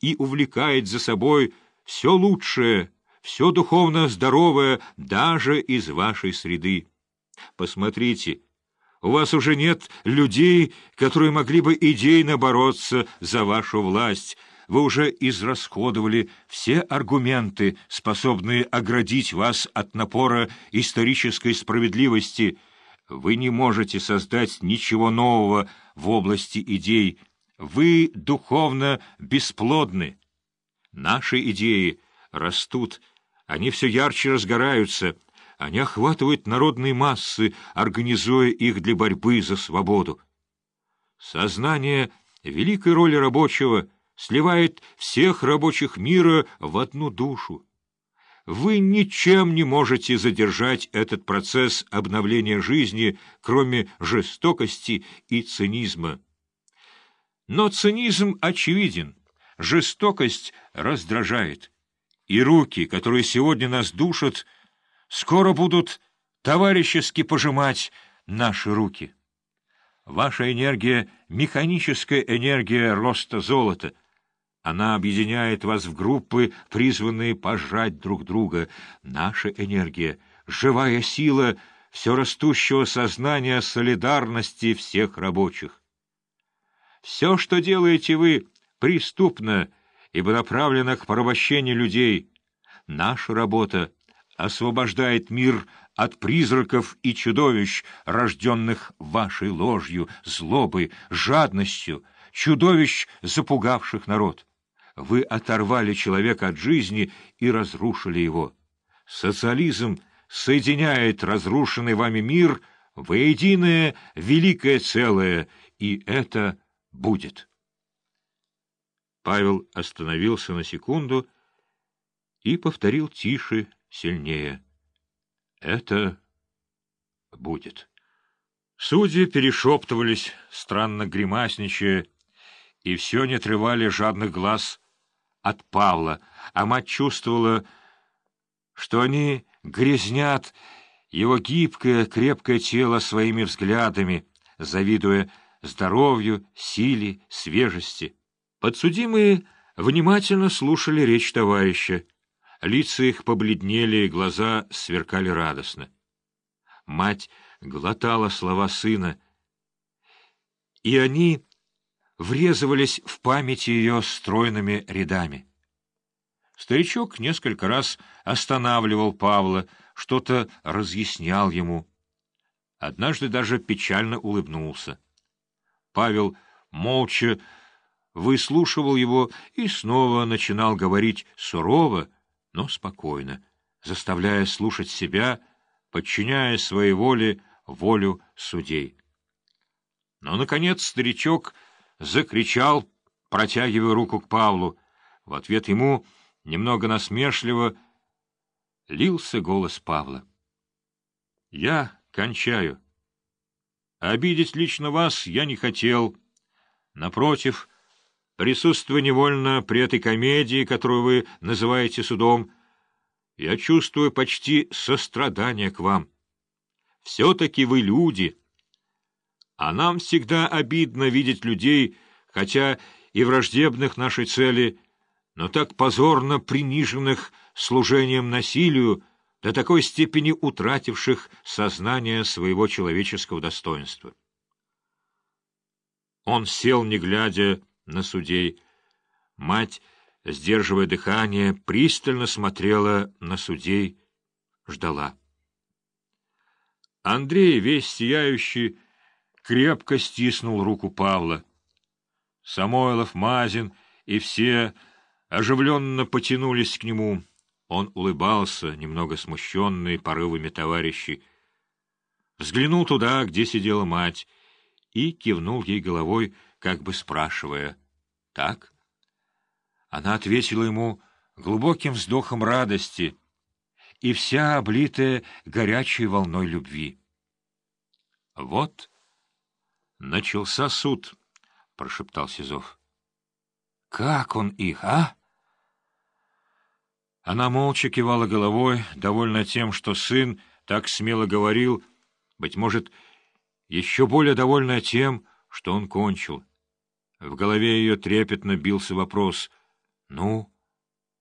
и увлекает за собой все лучшее, все духовно здоровое даже из вашей среды. Посмотрите, у вас уже нет людей, которые могли бы идейно бороться за вашу власть. Вы уже израсходовали все аргументы, способные оградить вас от напора исторической справедливости. Вы не можете создать ничего нового в области идей. Вы духовно бесплодны. Наши идеи растут, они все ярче разгораются — они охватывают народные массы, организуя их для борьбы за свободу. Сознание великой роли рабочего сливает всех рабочих мира в одну душу. Вы ничем не можете задержать этот процесс обновления жизни, кроме жестокости и цинизма. Но цинизм очевиден, жестокость раздражает, и руки, которые сегодня нас душат, — скоро будут товарищески пожимать наши руки. Ваша энергия — механическая энергия роста золота. Она объединяет вас в группы, призванные пожать друг друга. Наша энергия — живая сила все растущего сознания солидарности всех рабочих. Все, что делаете вы, преступно, ибо направлено к порабощению людей. Наша работа — освобождает мир от призраков и чудовищ, рожденных вашей ложью, злобой, жадностью, чудовищ, запугавших народ. Вы оторвали человека от жизни и разрушили его. Социализм соединяет разрушенный вами мир воединое великое целое, и это будет. Павел остановился на секунду и повторил тише, сильнее. Это будет. Судьи перешептывались, странно гримасничая, и все не отрывали жадных глаз от Павла, а мать чувствовала, что они грязнят его гибкое, крепкое тело своими взглядами, завидуя здоровью, силе, свежести. Подсудимые внимательно слушали речь товарища, Лица их побледнели, глаза сверкали радостно. Мать глотала слова сына, и они врезывались в память ее стройными рядами. Старичок несколько раз останавливал Павла, что-то разъяснял ему. Однажды даже печально улыбнулся. Павел молча выслушивал его и снова начинал говорить сурово, но спокойно, заставляя слушать себя, подчиняя своей воле волю судей. Но, наконец, старичок закричал, протягивая руку к Павлу. В ответ ему, немного насмешливо, лился голос Павла. — Я кончаю. Обидеть лично вас я не хотел. Напротив, — присутствуя невольно при этой комедии, которую вы называете судом, я чувствую почти сострадание к вам. Все-таки вы люди. А нам всегда обидно видеть людей, хотя и враждебных нашей цели, но так позорно приниженных служением насилию, до такой степени утративших сознание своего человеческого достоинства. Он сел, не глядя, на судей. Мать, сдерживая дыхание, пристально смотрела на судей, ждала. Андрей, весь сияющий, крепко стиснул руку Павла. Самойлов, Мазин и все оживленно потянулись к нему. Он улыбался, немного смущенный порывами товарищей. Взглянул туда, где сидела мать, и кивнул ей головой, как бы спрашивая «Так?» Она ответила ему глубоким вздохом радости и вся облитая горячей волной любви. «Вот начался суд», — прошептал Сизов. «Как он их, а?» Она молча кивала головой, довольна тем, что сын так смело говорил, быть может, еще более довольна тем, что он кончил. В голове ее трепетно бился вопрос, Ну,